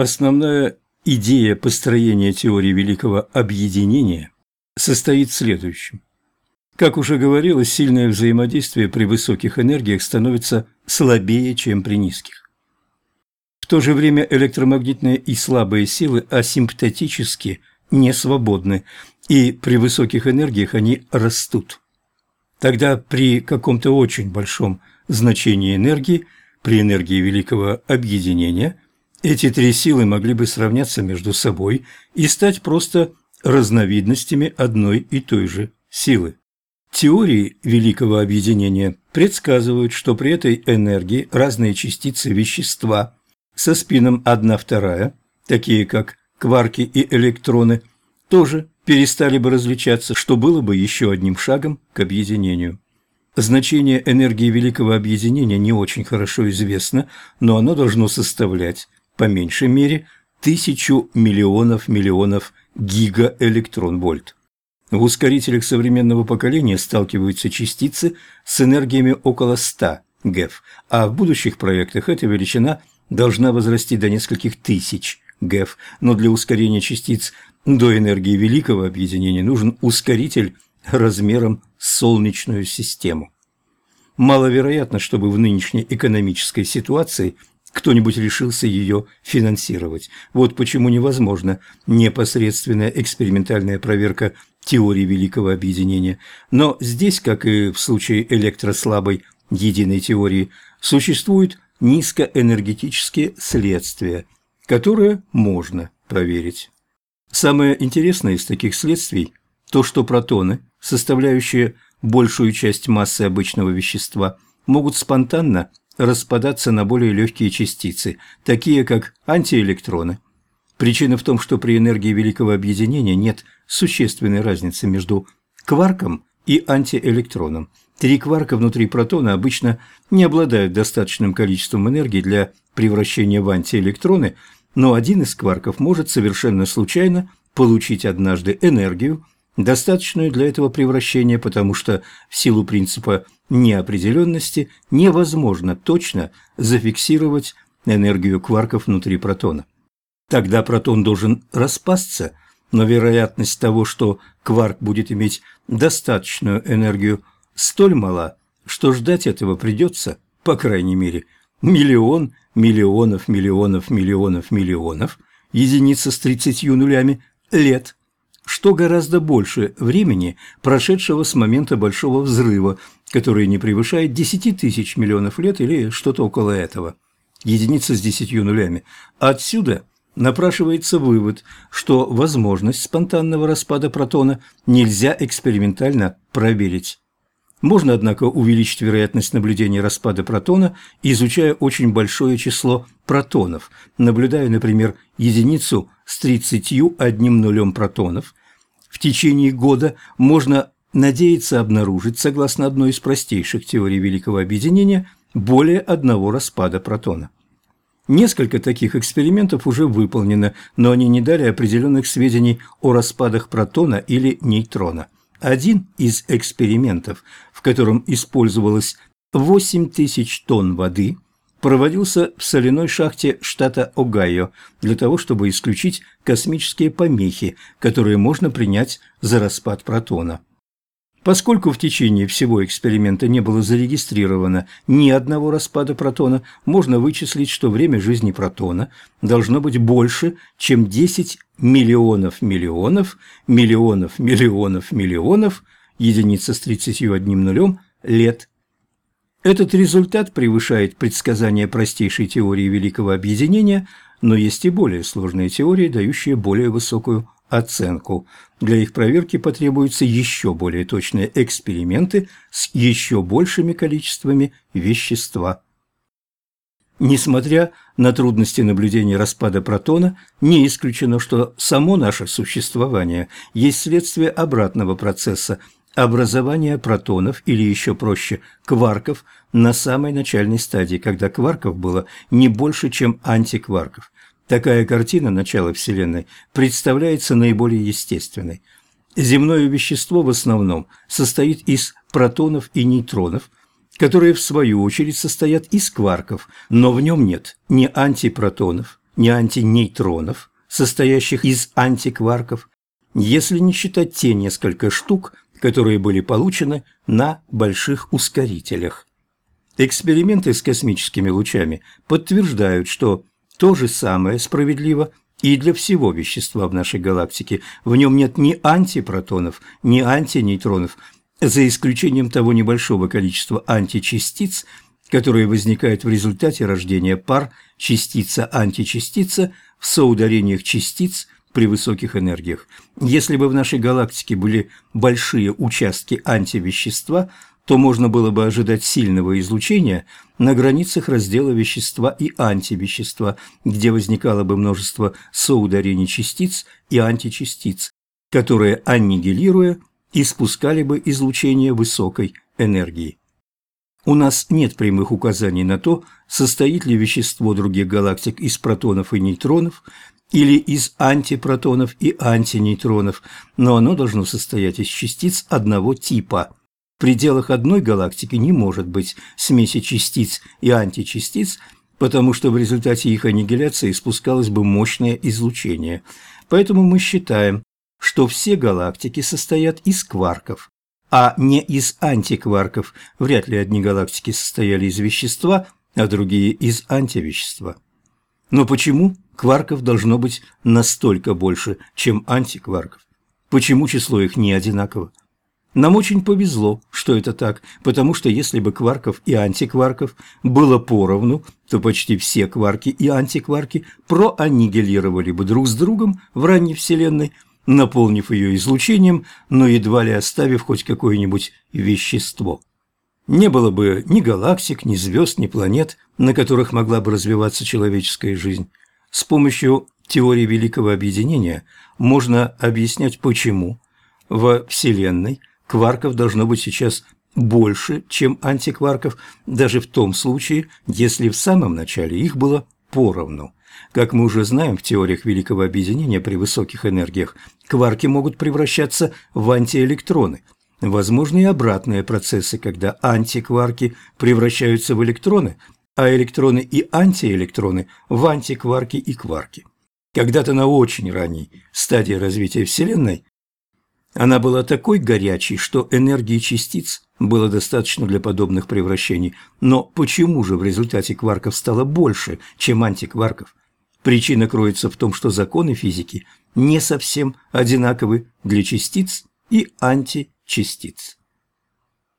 Основная идея построения теории великого объединения состоит в следующем. Как уже говорилось, сильное взаимодействие при высоких энергиях становится слабее, чем при низких. В то же время электромагнитные и слабые силы асимптотически не свободны, и при высоких энергиях они растут. Тогда при каком-то очень большом значении энергии, при энергии великого объединения, эти три силы могли бы сравняться между собой и стать просто разновидностями одной и той же силы. Теории Великого Объединения предсказывают, что при этой энергии разные частицы вещества со спином 1-2, такие как кварки и электроны, тоже перестали бы различаться, что было бы еще одним шагом к объединению. Значение энергии Великого Объединения не очень хорошо известно, но оно должно составлять, по меньшей мере, тысячу миллионов миллионов гигаэлектрон-вольт. В ускорителях современного поколения сталкиваются частицы с энергиями около 100 ГЭФ, а в будущих проектах эта величина должна возрасти до нескольких тысяч ГЭФ, но для ускорения частиц до энергии великого объединения нужен ускоритель размером с Солнечную систему. Маловероятно, чтобы в нынешней экономической ситуации – кто-нибудь решился ее финансировать. Вот почему невозможна непосредственная экспериментальная проверка теории Великого Объединения. Но здесь, как и в случае электрослабой единой теории, существуют низкоэнергетические следствия, которые можно проверить. Самое интересное из таких следствий – то, что протоны, составляющие большую часть массы обычного вещества, могут спонтанно распадаться на более легкие частицы, такие как антиэлектроны. Причина в том, что при энергии Великого Объединения нет существенной разницы между кварком и антиэлектроном. Три кварка внутри протона обычно не обладают достаточным количеством энергии для превращения в антиэлектроны, но один из кварков может совершенно случайно получить однажды энергию, достаточную для этого превращения, потому что в силу принципа неопределенности невозможно точно зафиксировать энергию кварков внутри протона. Тогда протон должен распасться, но вероятность того, что кварк будет иметь достаточную энергию, столь мала, что ждать этого придется, по крайней мере, миллион миллионов миллионов миллионов миллионов, единица с тридцатью нулями, лет – что гораздо больше времени, прошедшего с момента Большого Взрыва, который не превышает 10 тысяч миллионов лет или что-то около этого. Единица с десятью нулями. Отсюда напрашивается вывод, что возможность спонтанного распада протона нельзя экспериментально проверить. Можно, однако, увеличить вероятность наблюдения распада протона, изучая очень большое число протонов, наблюдая, например, единицу с 31 нулем протонов, в течение года можно надеяться обнаружить, согласно одной из простейших теорий Великого Объединения, более одного распада протона. Несколько таких экспериментов уже выполнено, но они не дали определенных сведений о распадах протона или нейтрона. Один из экспериментов, в котором использовалось 8000 тонн воды – проводился в соляной шахте штата Огайо для того, чтобы исключить космические помехи, которые можно принять за распад протона. Поскольку в течение всего эксперимента не было зарегистрировано ни одного распада протона, можно вычислить, что время жизни протона должно быть больше, чем 10 миллионов миллионов миллионов миллионов миллионов единица с 31 нулем лет этот результат превышает предсказания простейшей теории Великого Объединения, но есть и более сложные теории, дающие более высокую оценку. Для их проверки потребуются еще более точные эксперименты с еще большими количествами вещества. Несмотря на трудности наблюдения распада протона, не исключено, что само наше существование есть следствие обратного процесса – образование протонов, или еще проще, кварков, на самой начальной стадии, когда кварков было не больше, чем антикварков. Такая картина начала Вселенной представляется наиболее естественной. Земное вещество в основном состоит из протонов и нейтронов, которые в свою очередь состоят из кварков, но в нем нет ни антипротонов, ни антинейтронов, состоящих из антикварков, если не считать те несколько штук, которые были получены на больших ускорителях. Эксперименты с космическими лучами подтверждают, что то же самое справедливо и для всего вещества в нашей галактике. В нем нет ни антипротонов, ни антинейтронов, за исключением того небольшого количества античастиц, которые возникают в результате рождения пар частица-античастица в соударениях частиц при высоких энергиях. Если бы в нашей галактике были большие участки антивещества, то можно было бы ожидать сильного излучения на границах раздела вещества и антивещества, где возникало бы множество соударений частиц и античастиц, которые, аннигилируя, испускали бы излучение высокой энергии. У нас нет прямых указаний на то, состоит ли вещество других галактик из протонов и нейтронов, или из антипротонов и антинейтронов, но оно должно состоять из частиц одного типа. В пределах одной галактики не может быть смеси частиц и античастиц, потому что в результате их аннигиляции спускалось бы мощное излучение. Поэтому мы считаем, что все галактики состоят из кварков, а не из антикварков. Вряд ли одни галактики состояли из вещества, а другие из антивещества. Но почему кварков должно быть настолько больше, чем антикварков? Почему число их не одинаково? Нам очень повезло, что это так, потому что если бы кварков и антикварков было поровну, то почти все кварки и антикварки проаннигилировали бы друг с другом в ранней Вселенной, наполнив ее излучением, но едва ли оставив хоть какое-нибудь вещество. Не было бы ни галактик, ни звезд, ни планет, на которых могла бы развиваться человеческая жизнь. С помощью теории Великого Объединения можно объяснять, почему во Вселенной кварков должно быть сейчас больше, чем антикварков, даже в том случае, если в самом начале их было поровну. Как мы уже знаем, в теориях Великого Объединения при высоких энергиях кварки могут превращаться в антиэлектроны – Возможны и обратные процессы, когда антикварки превращаются в электроны, а электроны и антиэлектроны в антикварки и кварки. Когда-то на очень ранней стадии развития Вселенной она была такой горячей, что энергии частиц было достаточно для подобных превращений. Но почему же в результате кварков стало больше, чем антикварков? Причина кроется в том, что законы физики не совсем одинаковы для частиц и античастиц частиц.